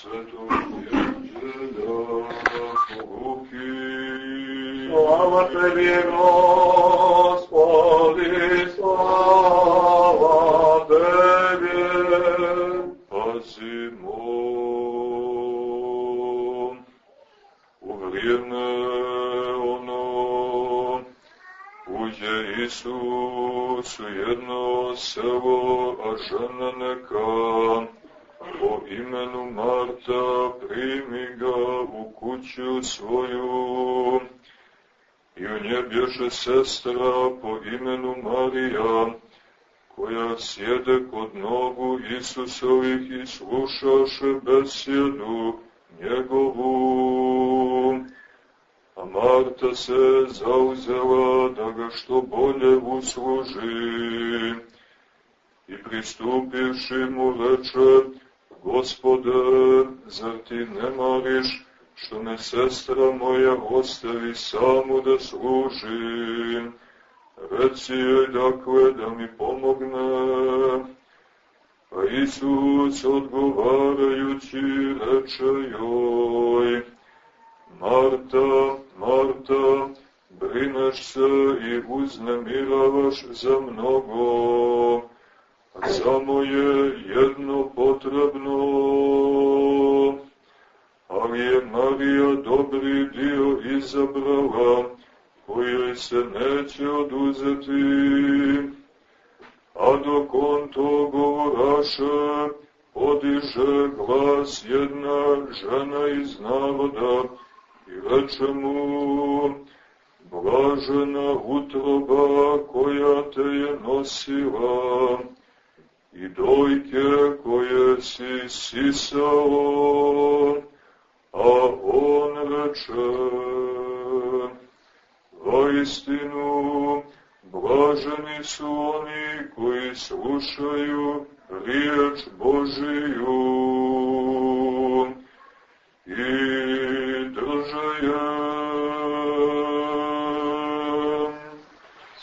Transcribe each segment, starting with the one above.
svetog Evanđelja po Luki. Slava tebi, Bježe sestra po imenu Marija, koja sjede kod nogu Isusovih i slušaše besjedu njegovu. A Marta se zauzela da ga što bolje usluži. I pristupivši mu reče, Gospode, zar ti ne mariš što me sestra moja ostavi samu da služim? Reci joj dakle da mi pomogne. A Isus odgovarajući reče joj, Marta, Marta, brineš se i uznemiravaš za mnogo, samo je jedno potrebno, ali je Marija dobri dio izabrala, kojoj se neće oduzeti. A dok on to govoraše, podiže glas jedna žena iz naroda i reče mu, blažena utroba koja te je nosila, i dojke koje si sisao, a on reče, istinu, blaženi su oni koji slušaju riječ Božiju. I drže je.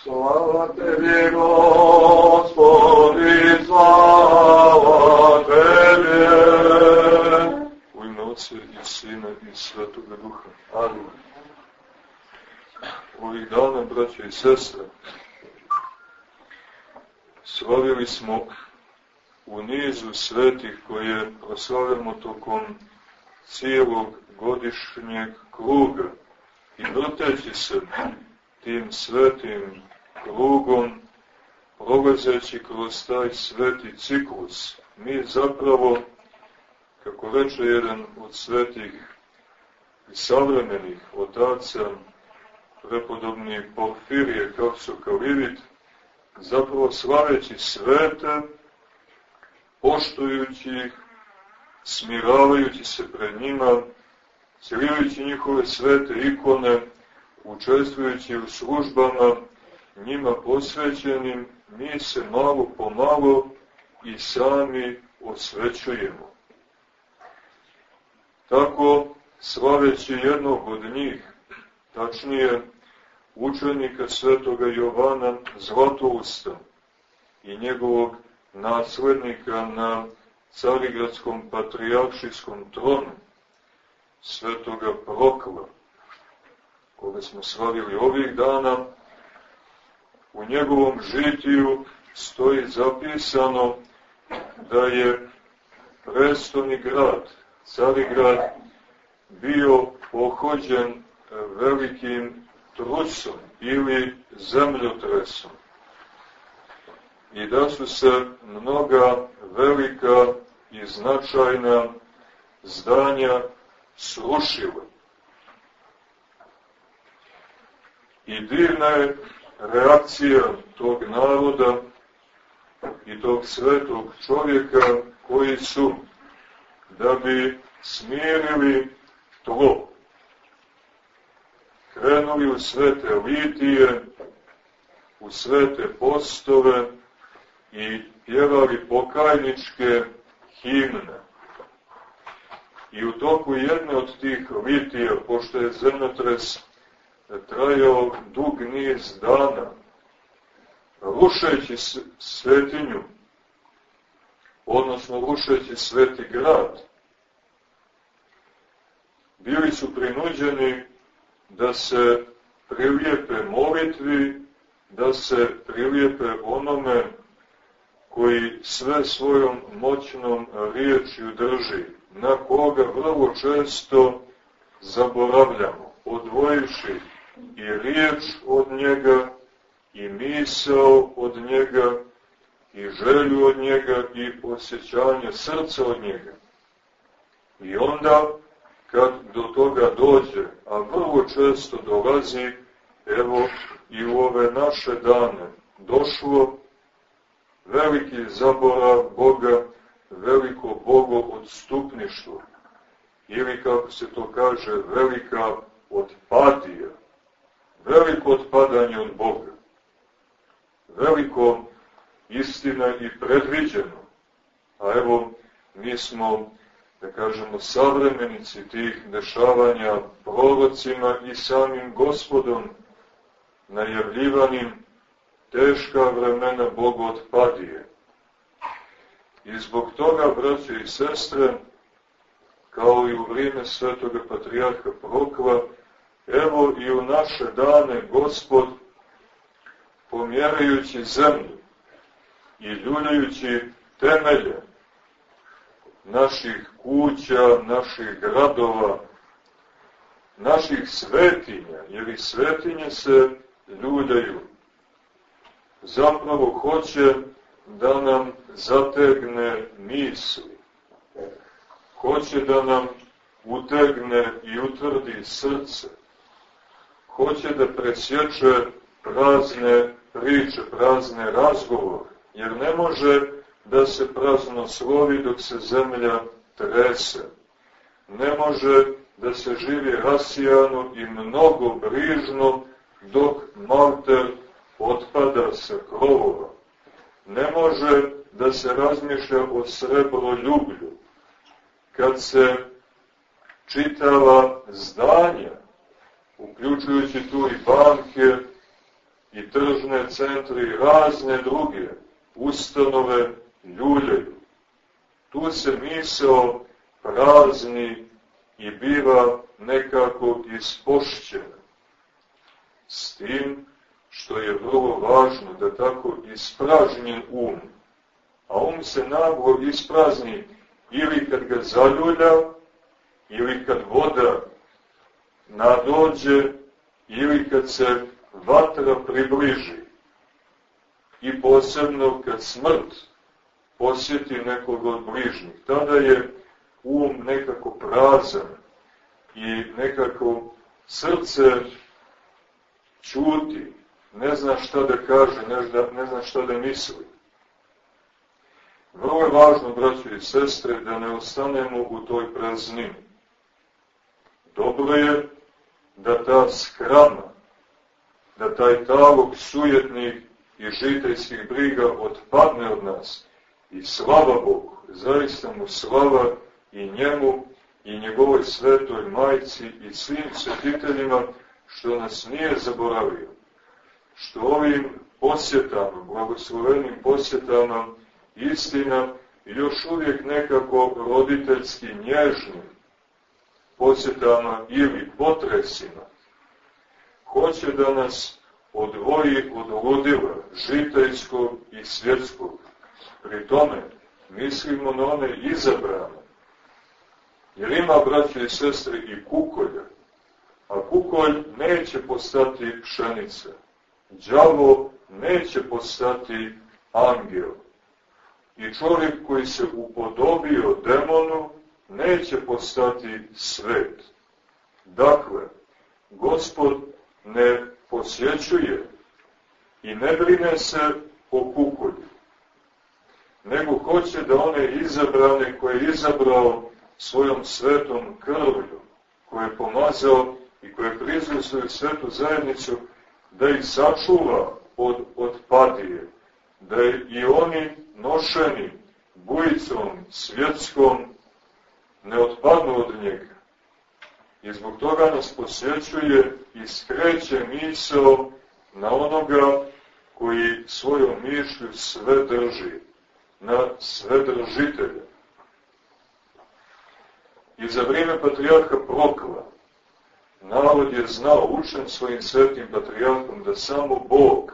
Slava tebi, Svetoga Duha. Amin. Ovih dana, braće i sestre, slavili smo u nizu svetih koje proslavljamo tokom cijelog godišnjeg kruga i vrteći se tim svetim krugom, prolazeći kroz taj sveti ciklus, mi zapravo, kako reče jedan od svetih savremenih otaca, prepodobni Porfirije Kapsokalivit, zapravo slaveći svete, poštujući ih, smiravajući se pred njima, celijujući njihove svete ikone, učestvujući u službama njima posvećenim, mi se malo po malo i sami osvećujemo. Tako, slaveći jednog od njih, tačnije učenika svetoga Jovana Zlatousta i njegovog naslednika na carigradskom patrijaršijskom tronu, svetoga Prokla, koga smo slavili ovih dana, u njegovom žitiju stoji zapisano da je prestoni grad, Carigrad, bio pohođen velikim trusom ili zemljotresom i da su se mnoga velika i značajna zdanja srušile. I divna je reakcija tog naroda i tog svetog čovjeka koji su, da bi smirili tlo, krenuli u svete litije, u svete postove i pjevali pokajničke himne. I u toku jedne od tih litija, pošto je zemljotres trajao dug niz dana, rušeći svetinju, odnosno rušeći sveti grad, bili su prinuđeni da se prilijepe molitvi, da se prilijepe onome koji sve svojom moćnom riječju drži, na koga vrlo često zaboravljamo, odvojivši i riječ od njega, i misao od njega, i želju od njega, i osjećanje srca od njega. I onda, kad do toga dođe, a vrlo često dolazi, evo i u ove naše dane, došlo veliki zaborav Boga, veliko Bogo odstupništvo, ili kako se to kaže, velika otpadija, veliko otpadanje od Boga, veliko istina i predviđeno, a evo mi smo, da kažemo, savremenici tih dešavanja prorocima i samim gospodom najavljivanim teška vremena otpadije. I zbog toga, braće i sestre, kao i u vrijeme svetoga patrijarha Prokva, evo i u naše dane Gospod, pomjerajući zemlju i ljuljajući temelje naših kuća, naših gradova, naših svetinja, jer i svetinje se ljuljaju, zapravo hoće da nam zategne misli. Hoće da nam utegne i utvrdi srce. Hoće da presječe prazne priče, prazne razgovore. Jer ne može da se prazno slovi dok se zemlja trese. Ne može da se živi rasijano i mnogo brižno dok malter otpada sa krovova. Ne može da se razmišlja o srebroljublju. Kad se čitava zdanja, uključujući tu i banke, i tržne centre i razne druge ustanove ljuljaju. Tu se misao prazni i biva nekako ispošćena. S tim što je vrlo važno da tako ispražnjen um, a um se naglo isprazni ili kad ga zaljulja, ili kad voda nadođe, ili kad se vatra približi. I posebno kad smrt posjeti nekog od bližnjih. Tada je um nekako prazan i nekako srce čuti, ne zna šta da kaže, ne zna, ne zna šta da misli. Vrlo je važno, braći i sestre, da ne ostanemo u toj praznini. Dobro je da ta skrama, da taj talog sujetnih i žiteljskih briga odpadne od nas. I slava Bogu, zaista mu slava i njemu i njegovoj svetoj majci i svim svetiteljima što nas nije zaboravio što ovim posjetama, blagoslovenim posjetama, istina još uvijek nekako roditeljski nježnim posjetama ili potresima, hoće da nas odvoji od ludila žiteljskog i svjetskog. Pri tome mislimo na one izabrane. Jer ima, braće i sestre, i kukolja. A kukolj neće postati pšenica đavo neće postati angel. I čovjek koji se upodobio demonu neće postati svet. Dakle, gospod ne posjećuje i ne brine se o kukolju, nego hoće da one izabrane koje je izabrao svojom svetom krvlju, koje je pomazao i koje je prizvao svoju svetu zajednicu, da ih sačuva od otpadije, da i oni nošeni bujicom svjetskom ne otpadnu od njega. I zbog toga nas posjećuje i skreće misao na onoga koji svojom mišlju sve drži, na sve držitelje. i za vrijeme patrijarha Prokla. Narod je znao, učen svojim svetim patrijarhom, da samo Bog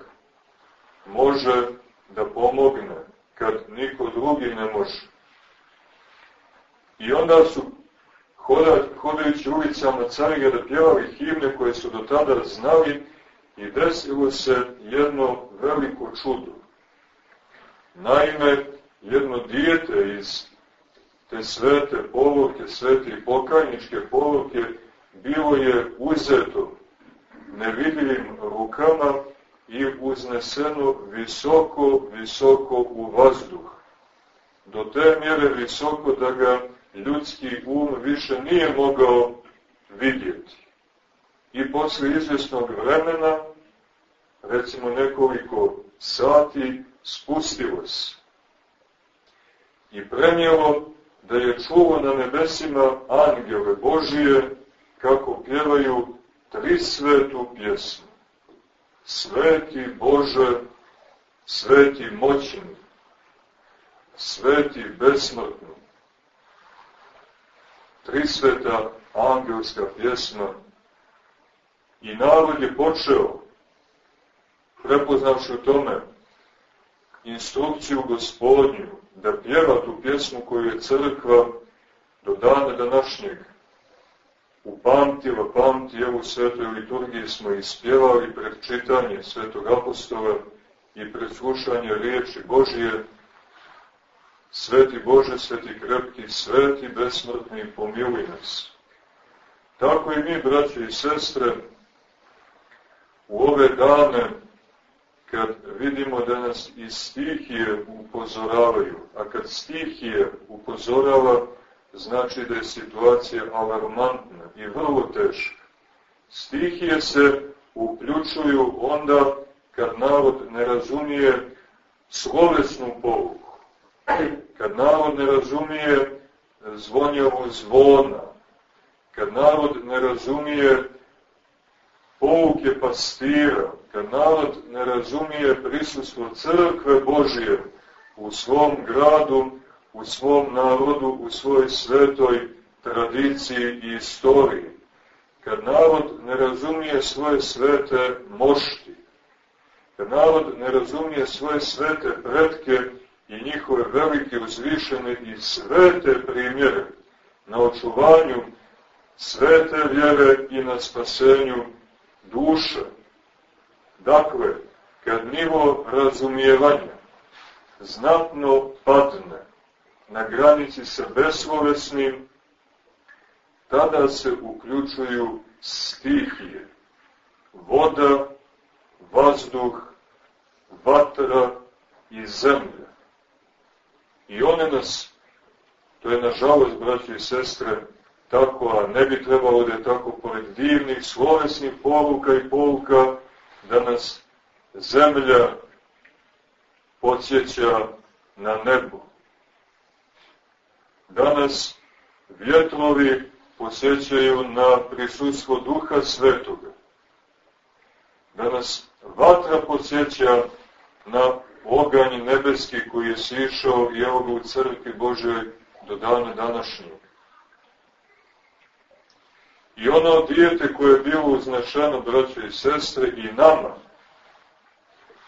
može da pomogne kad niko drugi ne može. I onda su hodajući ulicama Carigrada pjevali himne koje su do tada znali i desilo se jedno veliko čudo. Naime, jedno dijete iz te svete povorke, svete i pokajničke povorke, bilo je uzeto nevidljivim rukama i uzneseno visoko, visoko u vazduh. Do te mjere visoko da ga ljudski um više nije mogao vidjeti. I posle izvjesnog vremena, recimo nekoliko sati, spustilo se. I prenijelo da je čulo na nebesima angele Božije kako pjevaju tri svetu pjesmu. Sveti Bože, sveti moćni, sveti besmrtni. Tri sveta angelska pjesma i narod je počeo, prepoznavši u tome instrukciju gospodnju, da pjeva tu pjesmu koju je crkva do dana današnjeg upamtila, pamti, evo u svetoj liturgiji smo ispjevali pred čitanje svetog apostola i pred slušanje riječi Božije, Sveti Bože, sveti krepki, sveti besmrtni, pomiluj nas. Tako i mi, braće i sestre, u ove dane, kad vidimo da nas i stihije upozoravaju, a kad stihije upozorava, znači da je situacija alarmantna i vrlo teška. Stihije se uključuju onda kad narod ne razumije slovesnu poruku, kad narod ne razumije zvonjavu zvona, kad narod ne razumije pouke pastira, kad narod ne razumije prisustvo crkve Božije u svom gradu, u svom narodu, u svojoj svetoj tradiciji i istoriji, kad narod ne razumije svoje svete mošti, kad narod ne razumije svoje svete predke i njihove velike uzvišene i svete primjere na očuvanju svete vjere i na spasenju duše. Dakle, kad nivo razumijevanja znatno padne na granici sa beslovesnim, tada se uključuju stihije, voda, vazduh, vatra i zemlja. I one nas, to je nažalost, braći i sestre, tako, a ne bi trebalo da je tako pored divnih, slovesnih poruka i poruka, da nas zemlja podsjeća na nebo. Danas vjetrovi posjećaju na prisutstvo Duha Svetoga. Danas vatra posjeća na oganj nebeski koji je sišao i evo ga u crkvi Božoj do dana današnjeg. I ono dijete koje je bilo uznačeno, braće i sestre, i nama,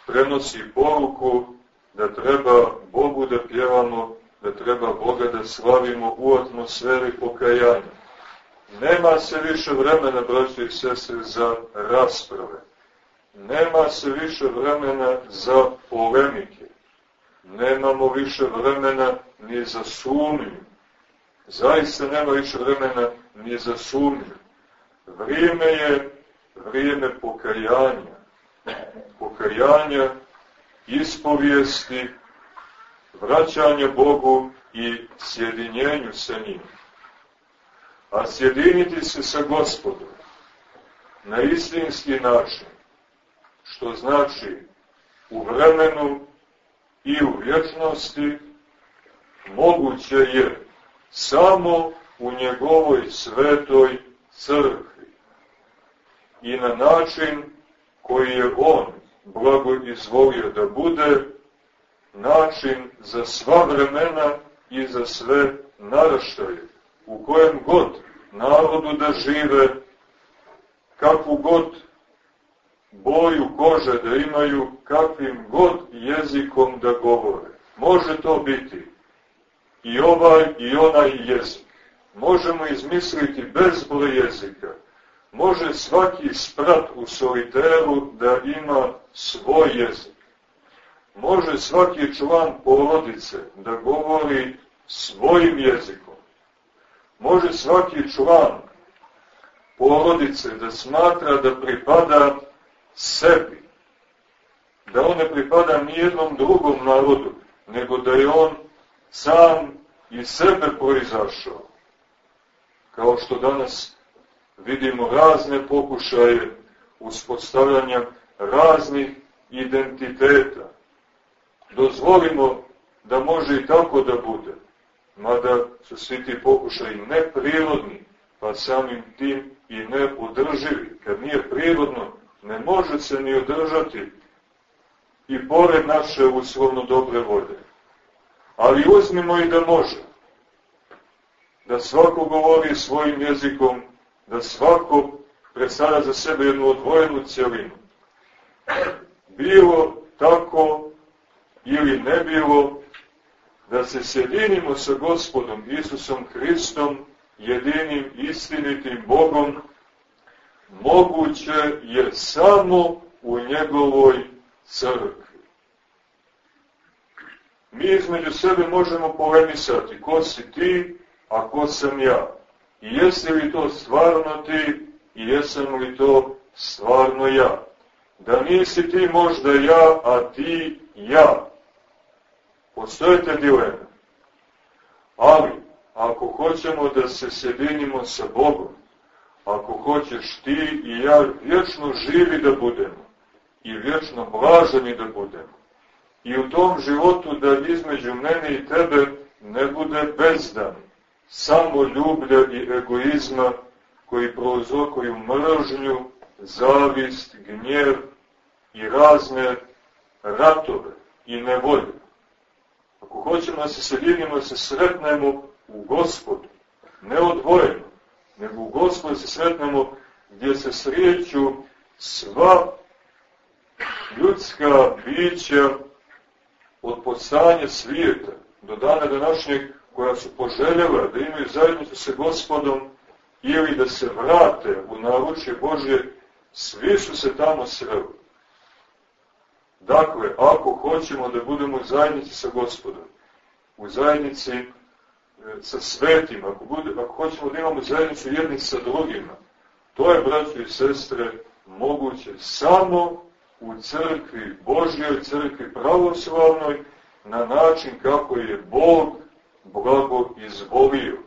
prenosi poruku da treba Bogu da pjevamo, da treba Boga da slavimo u atmosferi pokajanja. Nema se više vremena, braće i sestre, za rasprave. Nema se više vremena za polemike. Nemamo više vremena ni za sumnju. Zaista nema više vremena ni za sumnju. Vrijeme je vrijeme pokajanja. Pokajanja, ispovijesti, vraćanja Bogu i sjedinjenju sa njim. A sjediniti se sa gospodom na istinski način, što znači u vremenu i u vječnosti, moguće je samo u njegovoj svetoj crkvi i na način koji je on blago izvolio da bude način za sva vremena i za sve naraštaje u kojem god narodu da žive, kakvu god boju kože da imaju, kakvim god jezikom da govore. Može to biti i ovaj i onaj jezik. Možemo izmisliti bezbroj jezika. Može svaki sprat u soliteru da ima svoj jezik. Može svaki član porodice da govori svojim jezikom. Može svaki član porodice da smatra da pripada sebi, da on ne pripada nijednom drugom narodu, nego da je on sam iz sebe proizašao. Kao što danas vidimo razne pokušaje uspostavljanja raznih identiteta. Dozvolimo da može i tako da bude, mada su svi ti pokušaji neprirodni, pa samim tim i neodrživi. Kad nije prirodno, ne može se ni održati i pored naše uslovno dobre vode. Ali uzmimo i da može. Da svako govori svojim jezikom, da svako predstavlja za sebe jednu odvojenu cjelinu. Bilo tako ili ne bilo, da se sjedinimo sa gospodom Isusom Hristom, jedinim istinitim Bogom, moguće je samo u njegovoj crkvi. Mi između sebe možemo polemisati ko si ti, a ko sam ja. I jesi li to stvarno ti i jesam li to stvarno ja. Da nisi ti možda ja, a ti ja. Postoje te dileme. Ali, ako hoćemo da se sjedinimo sa Bogom, ako hoćeš ti i ja vječno živi da budemo i vječno blaženi da budemo. I u tom životu da između mene i tebe ne bude bezdan, samo ljublja i egoizma koji prouzrokuju mržnju, zavist, gnjev i razne ratove i nevolje. Ako hoćemo da se sjedinimo, da se sretnemo u gospodu, ne odvojeno, nego u gospodu se sretnemo gdje se srijeću sva ljudska bića od postanja svijeta do dana današnjeg koja su poželjela da imaju zajednicu sa gospodom ili da se vrate u naručje Božje, svi su se tamo sreli. Dakle, ako hoćemo da budemo u zajednici sa gospodom, u zajednici e, sa svetima, ako, bude, ako hoćemo da imamo zajednicu jednih sa drugima, to je, braći i sestre, moguće samo u crkvi Božjoj, crkvi pravoslavnoj, na način kako je Bog blago izvolio.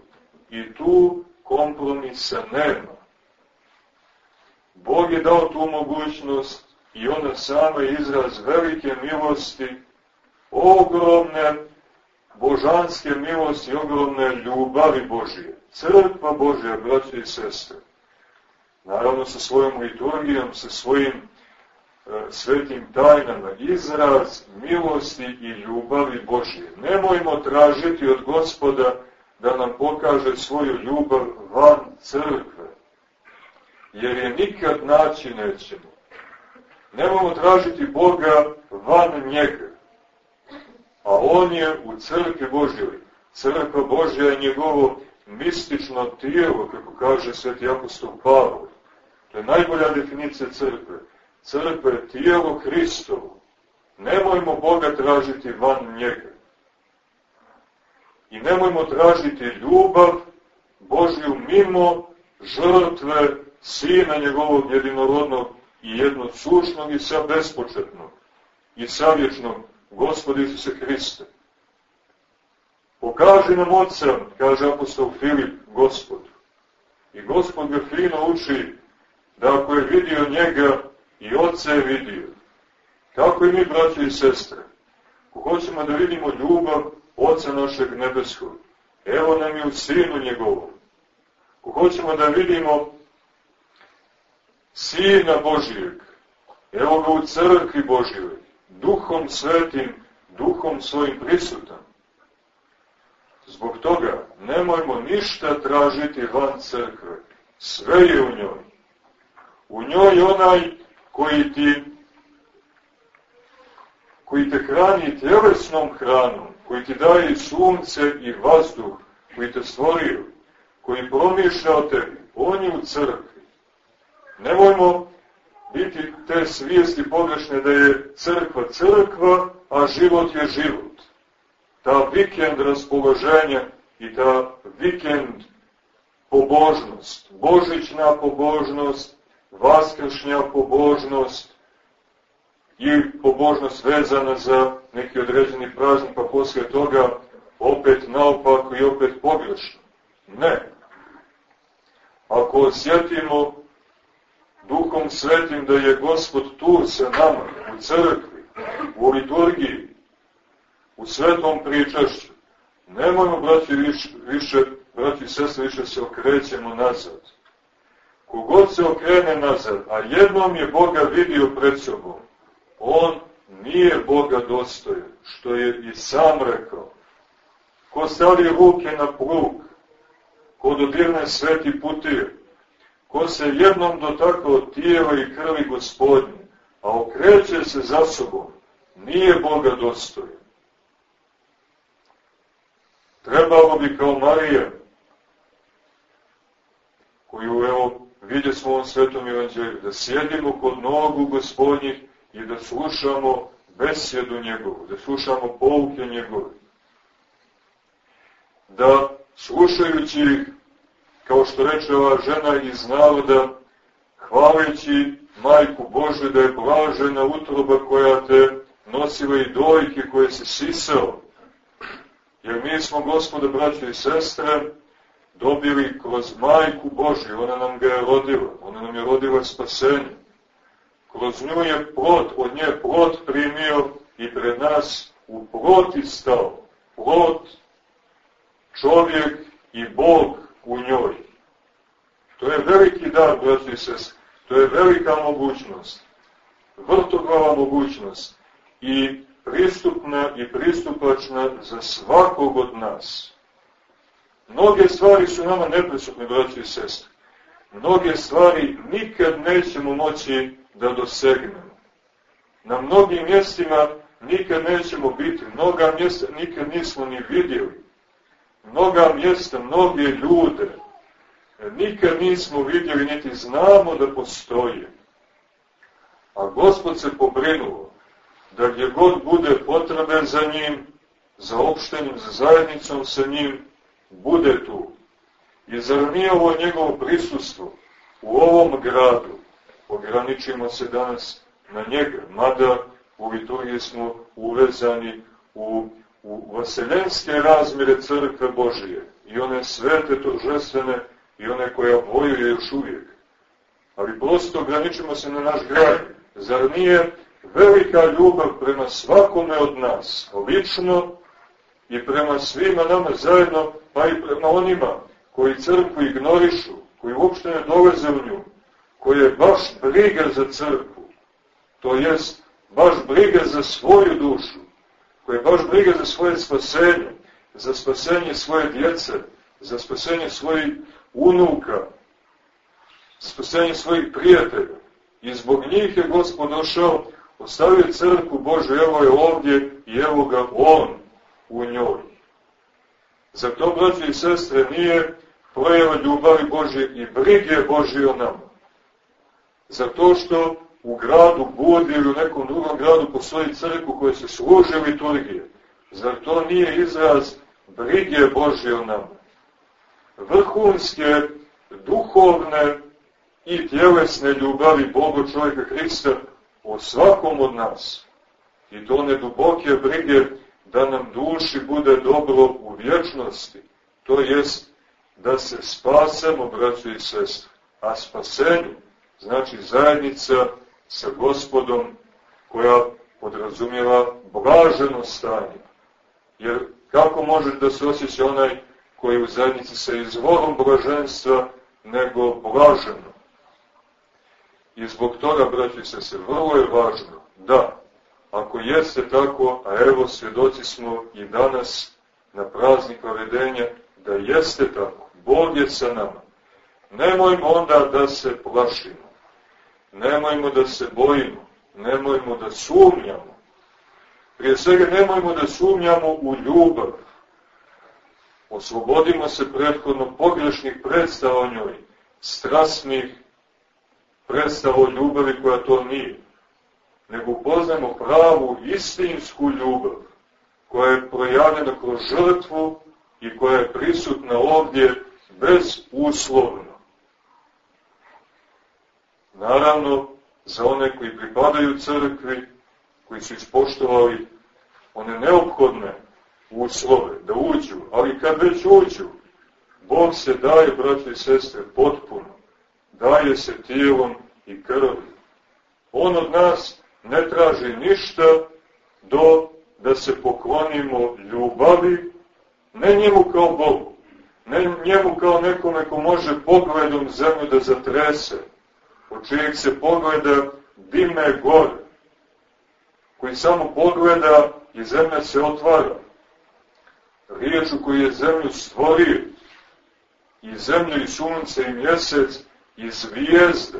I tu kompromisa nema. Bog je dao tu mogućnost i ona sama izraz velike milosti, ogromne božanske milosti, ogromne ljubavi Božije. Crkva Božja, braće i sestre, naravno sa svojom liturgijom, sa svojim svetim tajnama, izraz milosti i ljubavi Božije. Nemojmo tražiti od gospoda da nam pokaže svoju ljubav van crkve, jer je nikad naći nećemo. Nemojmo tražiti Boga van njega. A on je u crkvi Božjoj. Crkva Božja je njegovo mistično tijelo, kako kaže sveti apostol Pavle. To je najbolja definicija crkve. Crkva je tijelo Hristovo. Nemojmo Boga tražiti van njega. I nemojmo tražiti ljubav Božju mimo žrtve Sina njegovog jedinorodnog i jednog sušnog i sa bespočetnog i savječnog Gospoda Isuse Hriste. Pokaži nam Otca, kaže apostol Filip, Gospod. I Gospod ga fino uči da ako je vidio njega, i Otca je vidio. Tako i mi, braći i sestre, ko hoćemo da vidimo ljubav Oca našeg nebeskog, evo nam je u Sinu njegovom. Ko hoćemo da vidimo Sina Božijeg, evo ga u crkvi Božijoj, duhom svetim, duhom svojim prisutan. Zbog toga nemojmo ništa tražiti van crkve. Sve je u njoj. U njoj onaj koji ti koji te hrani tjelesnom hranom, koji ti daje sunce i vazduh, koji te stvorio, koji promišlja o tebi, on je u crkvi. Nemojmo biti te svijesti pogrešne da je crkva crkva, a život je život. Ta vikend raspoloženja i ta vikend pobožnost, božićna pobožnost, vaskršnja pobožnost i pobožnost vezana za neki određeni praznik, pa posle toga opet naopako i opet pogrešno. Ne. Ako osjetimo Duhom Svetim da je Gospod tu sa nama, u crkvi, u liturgiji, u svetom pričašću, nemojmo, braći, više, braći i sestre, više se okrećemo nazad. Kogod se okrene nazad, a jednom je Boga vidio pred sobom, on nije Boga dostojen, što je i sam rekao. Ko stavi ruke na plug, ko dodirne sveti putije, ko se jednom dotakao tijela i krvi gospodnje, a okreće se za sobom, nije Boga dostojen. Trebalo bi kao Marija, koju evo vidje ovom svetom evanđelju, da sjedimo kod nogu gospodnjih i da slušamo besjedu njegovu, da slušamo pouke njegove. Da slušajući ih, kao što reče ova žena iz naroda, hvaleći Majku Božju da je blažena utroba koja te nosila i dojke koje se sisao. Jer mi smo, gospode, braće i sestre, dobili kroz Majku Božju, ona nam ga je rodila, ona nam je rodila spasenje. Kroz nju je plot, od nje plot primio i pred nas u ploti stao. Plot, čovjek i Bog u njoj. To je veliki dar, braći i. To je velika mogućnost. Vrtoglava mogućnost. I pristupna i pristupačna za svakog od nas. Mnoge stvari su nama neprisutne, braći i sestre. Mnoge stvari nikad nećemo moći da dosegnemo. Na mnogim mjestima nikad nećemo biti, mnoga mjesta nikad nismo ni vidjeli. Mnoga mjesta, mnoge ljude nikad nismo vidjeli, niti znamo da postoje. A Gospod se pobrinuo da gdje god bude potrebe za njim, za opštenim, za zajednicom sa njim, bude tu. I zar nije ovo njegovo prisustvo u ovom gradu? Ograničimo se danas na njega, mada u liturgiji smo uvezani u, u vaseljenske razmire crkve Božije i one svete tožestvene i one koja vojuje još uvijek. Ali prosto ograničimo se na naš grad. Zar nije velika ljubav prema svakome od nas, lično i prema svima nama zajedno, pa i prema onima koji crkvu ignorišu, koji uopšte ne dolaze u nju, koji je baš briga za crkvu, to jest baš briga za svoju dušu, koji je baš briga za svoje spasenje, za spasenje svoje djece, za spasenje svojih unuka, spasenje svojih prijatelja. I zbog njih je Gospod došao, ostavio crkvu Božu, evo je ovdje i evo ga On u njoj. Za to, braći i sestre, nije projeva ljubavi Božje i brige Božje o nama. Zato što u gradu Budi ili u nekom drugom gradu postoji crkvu koja se služe liturgije. Zar to nije izraz brige Božje o nama? Vrhunske duhovne i tjelesne ljubavi Boga čovjeka Hrista o svakom od nas. I to ne duboke brige da nam duši bude dobro u vječnosti, to jest da se spasemo, braći i sestre, a spasenju znači zajednica sa gospodom koja podrazumijeva blaženo stanje. Jer kako može da se osjeća onaj koji u zajednici sa izvorom blaženstva nego blaženo? I zbog toga, braći se, se vrlo je važno da Ako jeste tako, a evo svjedoci smo i danas na praznik vedenja da jeste tako. Bog je sa nama. Nemojmo onda da se plašimo. Nemojmo da se bojimo. Nemojmo da sumnjamo. Prije svega nemojmo da sumnjamo u ljubav. Oslobodimo se prethodno pogrešnih predstava o njoj, strasnih predstava o ljubavi koja to nije. Nego upoznajmo pravu, istinsku ljubav koja je projavljena kroz žrtvu i koja je prisutna ovdje bezuslovno. Naravno, za one koji pripadaju crkvi, koji su ispoštovali one neophodne uslove da uđu, ali kad već uđu, Bog se daje, braće i sestre, potpuno. Daje se tijelom i krvi. On od nas ne traži ništa do da se poklonimo ljubavi, ne njemu kao Bogu, ne njemu kao nekome ko može pogledom zemlju da zatrese, od čijeg se pogleda dime gore, koji samo pogleda i zemlja se otvara. Riječu koji je zemlju stvorio, i zemlju, i sunce, i mjesec, i zvijezde,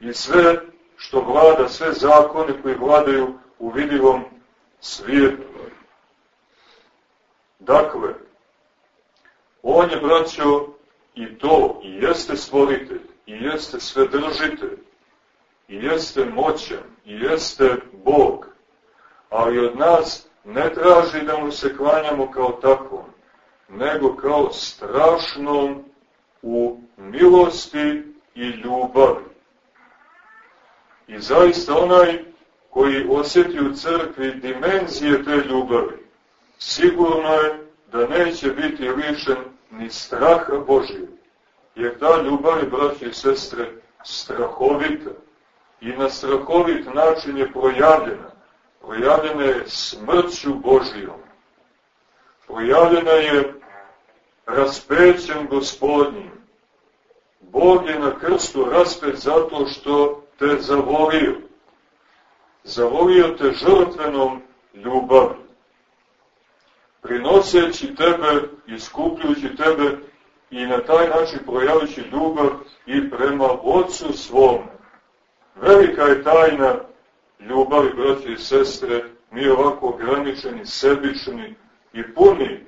i sve što vlada, sve zakone koji vladaju u vidivom svijetu. Dakle, on je, braćo, i to, i jeste stvoritelj, i jeste svedržitelj, i jeste moćan, i jeste Bog, ali od nas ne traži da mu se klanjamo kao takvom, nego kao strašnom u milosti i ljubavi. I zaista onaj koji osjeti u crkvi dimenzije te ljubavi, sigurno je da neće biti lišen ni straha Božije. Jer ta ljubav je, braći i sestre, strahovita. I na strahovit način je projavljena. Projavljena je smrću Božijom. Projavljena je raspećem gospodnjim. Bog je na krstu raspet zato što te zavolio. Zavolio te žrtvenom ljubavi. Prinoseći tebe, iskupljujući tebe i na taj način projavići ljubav i prema Otcu svome. Velika je tajna ljubavi, braće i sestre, mi ovako ograničeni, sebični i puni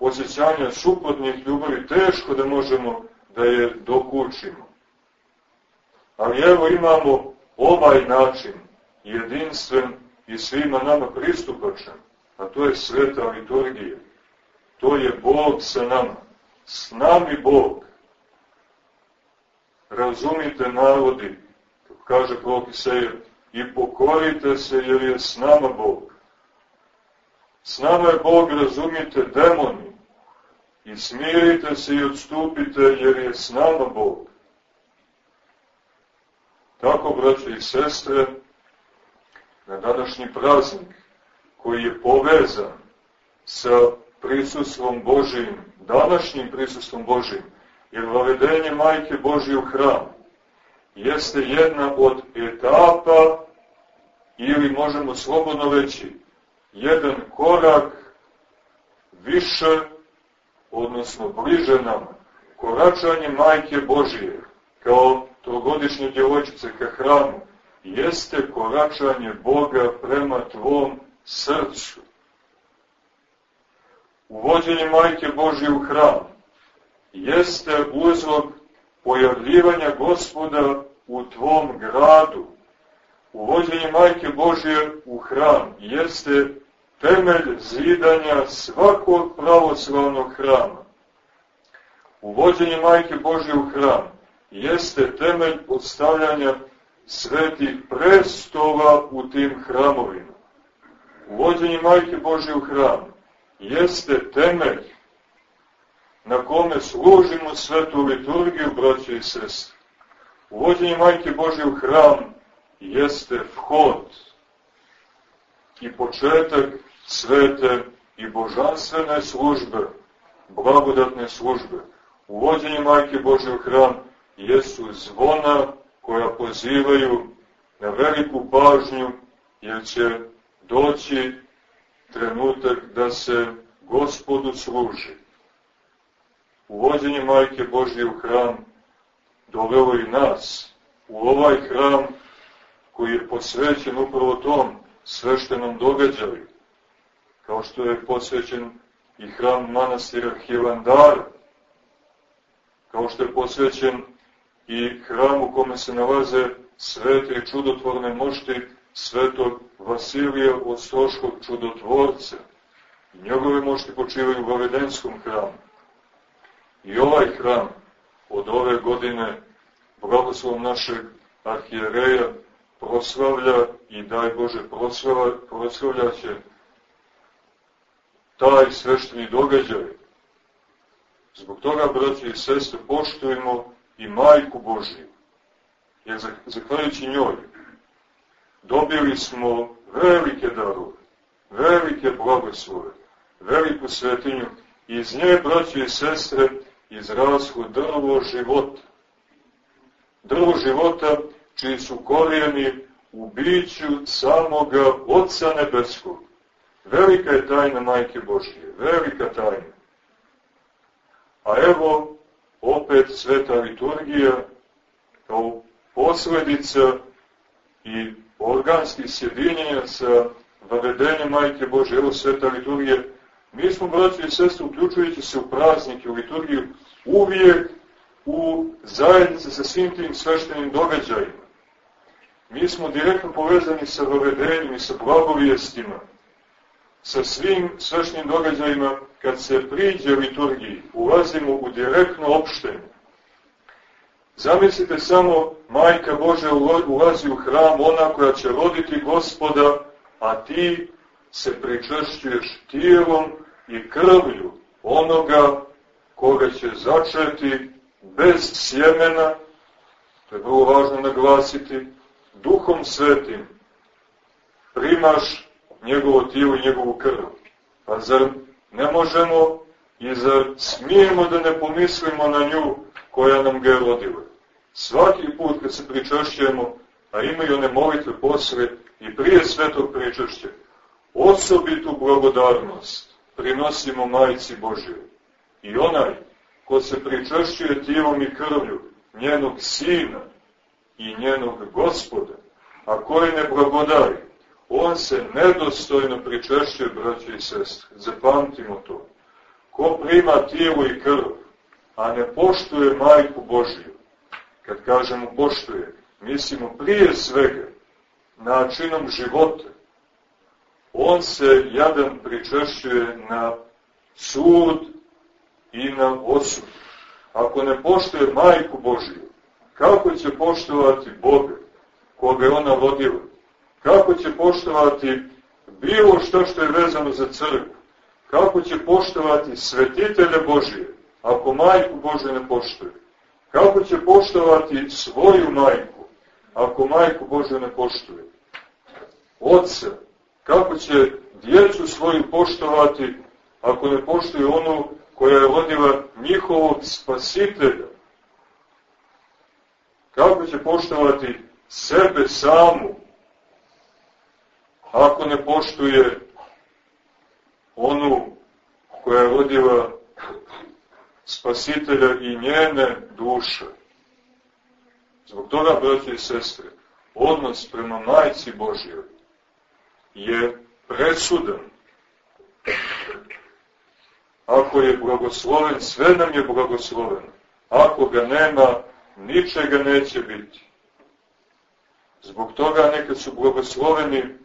osjećanja suprotnih ljubavi, teško da možemo da je dokučimo. Ali evo imamo ovaj način, jedinstven i svima nama pristupačan, a to je sveta liturgija. To je Bog sa nama, s nami Bog. Razumite narodi, kaže prorok Iseja, i pokorite se jer je s nama Bog. S nama je Bog, razumite, demoni, i smirite se i odstupite jer je s nama Bog. Tako, braće i sestre, na današnji praznik, koji je povezan sa prisustvom Božijim, današnjim prisustvom Božijim, jer vavedenje Majke Božije u hram jeste jedna od etapa, ili možemo slobodno reći, jedan korak više, odnosno bliže nama, koračanje Majke Božije, kao trogodišnje djevojčice ka hramu, jeste koračanje Boga prema tvom srcu. Uvođenje Majke Božije u hram jeste uzrok pojavljivanja gospoda u tvom gradu. Uvođenje Majke Božije u hram jeste temelj zidanja svakog pravoslavnog hrama. Uvođenje Majke Božije u hram jeste temelj podstavljanja svetih prestola u tim hramovima. Uvođenje Majke Božije u hram jeste temelj na kome služimo svetu liturgiju, braće i sestre. Uvođenje Majke Božije u hram jeste vhod i početak svete i božanstvene službe, blagodatne službe. Uvođenje Majke Božje u hram jesu zvona koja pozivaju na veliku pažnju, jer će doći trenutak da se gospodu služi. Uvođenje Majke Božje u hram dovelo i nas u ovaj hram koji je posvećen upravo tom sveštenom događaju, kao što je posvećen i hram manastira Hilandara, kao što je posvećen i hram u kome se nalaze svete i čudotvorne mošti svetog Vasilija Ostroškog čudotvorca. I njegove mošti počivaju u Vavedenskom hramu. I ovaj hram od ove godine blagoslovom našeg arhijereja proslavlja i daj Bože proslavlja, proslavlja će taj svešteni događaj. Zbog toga, braći i sestre, poštujemo i majku Božiju. Jer zahvaljujući njoj dobili smo velike darove, velike blagoslove, veliku svetinju iz nje, braći i sestre, izraslo drvo života. Drvo života čiji su korijeni u biću samoga Otca Nebeskog. Velika je tajna Majke Božije, velika tajna. A evo, opet sveta liturgija, kao posledica i organskih sjedinjenja sa vavedenjem Majke Bože, evo sveta liturgija, mi smo, braći i sestri, uključujući se u praznike, u liturgiju, uvijek u zajednici sa svim tim sveštenim događajima. Mi smo direktno povezani sa vavedenjem i sa blagovijestima, sa svim svešnim događajima, kad se priđe liturgiji, ulazimo u direktno opštenje. Zamislite samo, Majka Bože ulazi u hram, ona koja će roditi gospoda, a ti se pričešćuješ tijelom i krvlju onoga koga će začeti bez sjemena, to je vrlo važno naglasiti, duhom svetim primaš njegovo tijelo i njegovu krv. Pa zar ne možemo i zar smijemo da ne pomislimo na nju koja nam ga je rodila? Svaki put kad se pričašćujemo, a imaju one molitve posle i prije svetog pričašća, osobitu blagodarnost prinosimo Majici Božjoj. I onaj ko se pričašćuje tijelom i krvlju njenog sina i njenog gospoda, a koji ne blagodari, on se nedostojno pričešćuje, braće i sestre. Zapamtimo to. Ko prima tijelo i krv, a ne poštuje majku Božiju, kad kažemo poštuje, mislimo prije svega načinom života, on se jadan pričešćuje na sud i na osud. Ako ne poštuje majku Božiju, kako će poštovati Boga, koga je ona vodila? Kako će poštovati bilo što što je vezano za crkvu? Kako će poštovati svetitelje Božije, ako majku Božje ne poštuje? Kako će poštovati svoju majku, ako majku Božju ne poštuje? Otca, kako će djecu svoju poštovati, ako ne poštuje onu koja je rodila njihovog spasitelja? Kako će poštovati sebe samu, ako ne poštuje onu koja je rodila spasitelja i njene duše. Zbog toga, braći i sestre, odnos prema majci Božjoj je presudan. Ako je blagosloven, sve nam je blagosloveno. Ako ga nema, ničega neće biti. Zbog toga nekad su blagosloveni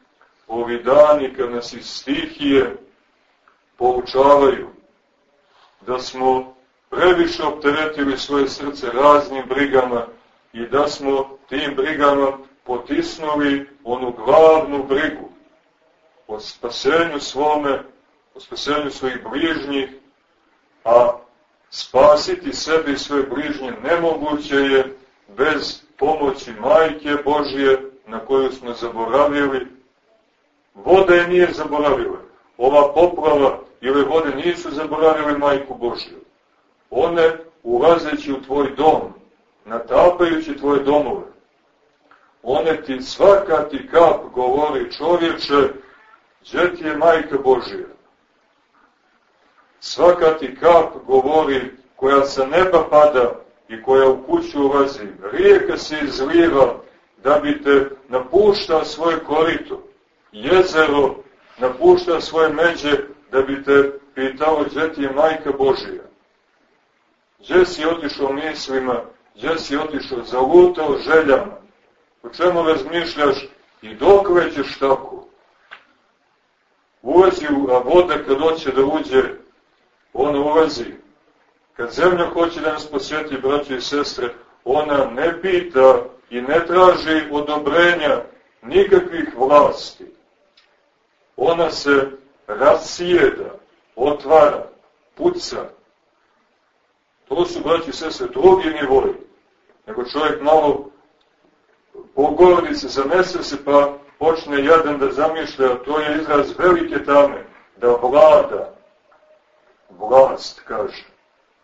ovi dani kad nas iz stihije poučavaju da smo previše opteretili svoje srce raznim brigama i da smo tim brigama potisnuli onu glavnu brigu o spasenju svome, o spasenju svojih bližnjih, a spasiti sebe i svoje bližnje nemoguće je bez pomoći Majke Božije na koju smo zaboravili Voda je nije zaboravila. Ova poplava ili vode nisu zaboravile majku Božju. One, ulazeći u tvoj dom, natapajući tvoje domove, one ti svaka ti kap govori čovječe, gdje ti je majka Božja? Svaka ti kap govori koja sa neba pada i koja u kuću ulazi. Rijeka se izliva da bi te napušta svoje korito. Jezero napušta svoje međe da bi te pitao gdje ti je majka Božija. Gdje si otišao mislima, gdje si otišao zalutao željama. O čemu razmišljaš i dok ćeš tako? Ulazi a voda kad hoće da uđe, ona ulazi. Kad zemlja hoće da nas posjeti, braće i sestre, ona ne pita i ne traži odobrenja nikakvih vlasti. Ona se rasijeda, otvara, puca. To su, braći i sestre, drugi nivoji. Nego čovjek malo pogodi se, zanese se, pa počne jedan da zamišlja, to je izraz velike tame, da vlada. Vlast, kaže.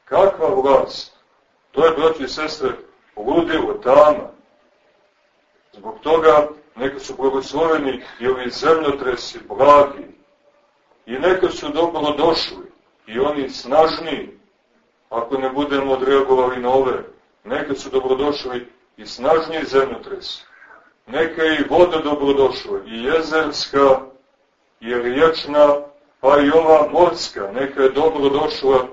Kakva vlast? To je, braći i sestre, ludilo, tama. Zbog toga neka su blagosloveni i ovi zemljotresi, blagi. I neka su dobro došli i oni snažniji, ako ne budemo odreagovali na ove, neka su dobrodošli i snažniji zemljotresi. Neka je i voda dobrodošla, i jezerska, i riječna, pa i ova morska, neka je dobrodošla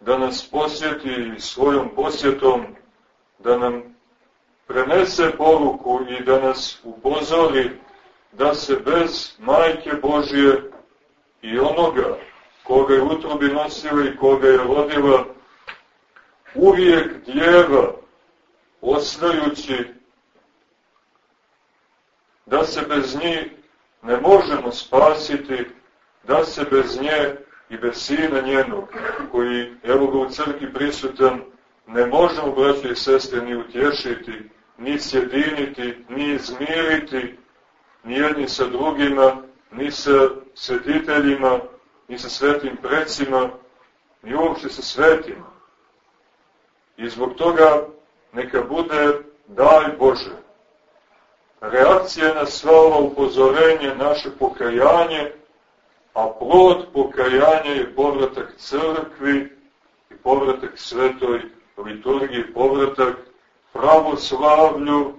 da nas posjeti svojom posjetom, da nam prenese poruku i da nas upozori da se bez majke Božije i onoga koga je utrobi nosila i koga je rodila, uvijek djeva, ostajući da se bez njih ne možemo spasiti, da se bez nje i bez sina njenog, koji, evo ga u crkvi prisutan, ne možemo, braće i sestre, ni utješiti, ni sjediniti, ni izmiriti, ni jedni sa drugima, ni sa svetiteljima, ni sa svetim precima, ni uopšte sa svetima. I zbog toga neka bude daj Bože. Reakcija na sva ova upozorenje, naše pokajanje, a plod pokajanja je povratak crkvi i povratak svetoj liturgiji, povratak pravoslavlju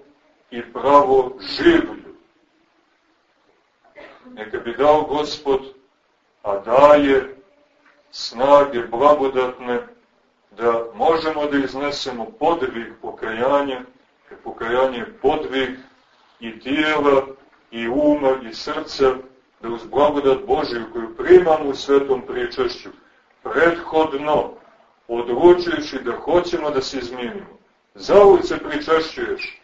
i pravo življu. Neka bi dao Gospod, a daje snage blagodatne da možemo da iznesemo podvig pokajanja, jer pokajanje je podvig i tijela, i uma, i srca, da uz blagodat Božiju koju primamo u svetom pričešću, prethodno odlučujući da hoćemo da se izmijenimo. Zauvijek se pričešćuješ,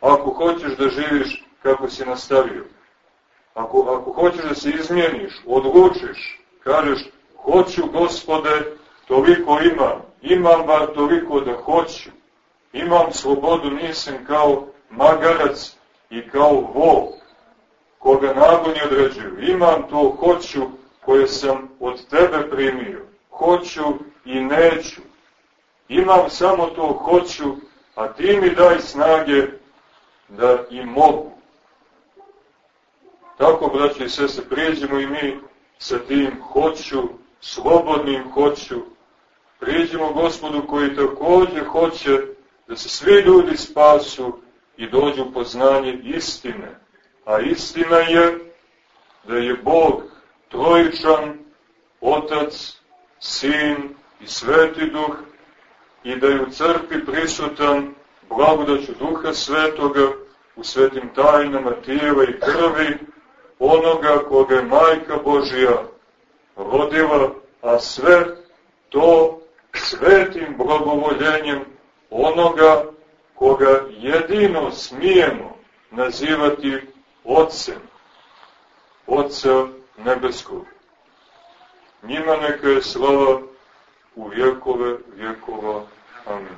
ako hoćeš da živiš kako si nastavio. Ako, ako hoćeš da se izmijeniš, odlučiš, kažeš, hoću gospode, toliko imam, imam bar toliko da hoću, imam slobodu, nisam kao magarac i kao vol, koga nagoni određuju. Imam to hoću koje sam od tebe primio. Hoću i neću. Imam samo to hoću, a ti mi daj snage da i mogu. Tako, braći i sese, prijeđemo i mi sa tim hoću, slobodnim hoću, prijeđemo gospodu koji takođe hoće da se svi ljudi spasu i dođu u poznanje istine. A istina je da je Bog trojičan, Otac, Sin i Sveti Duh i da je u crkvi prisutan blagodaću Duha Svetoga u svetim tajnama tijela i krvi onoga koga je Majka Božija rodila, a sve to svetim blagovoljenjem onoga koga jedino smijemo nazivati Otcem, Otca Nebeskog. Njima neka je slava u vjekove vjekova. Amin.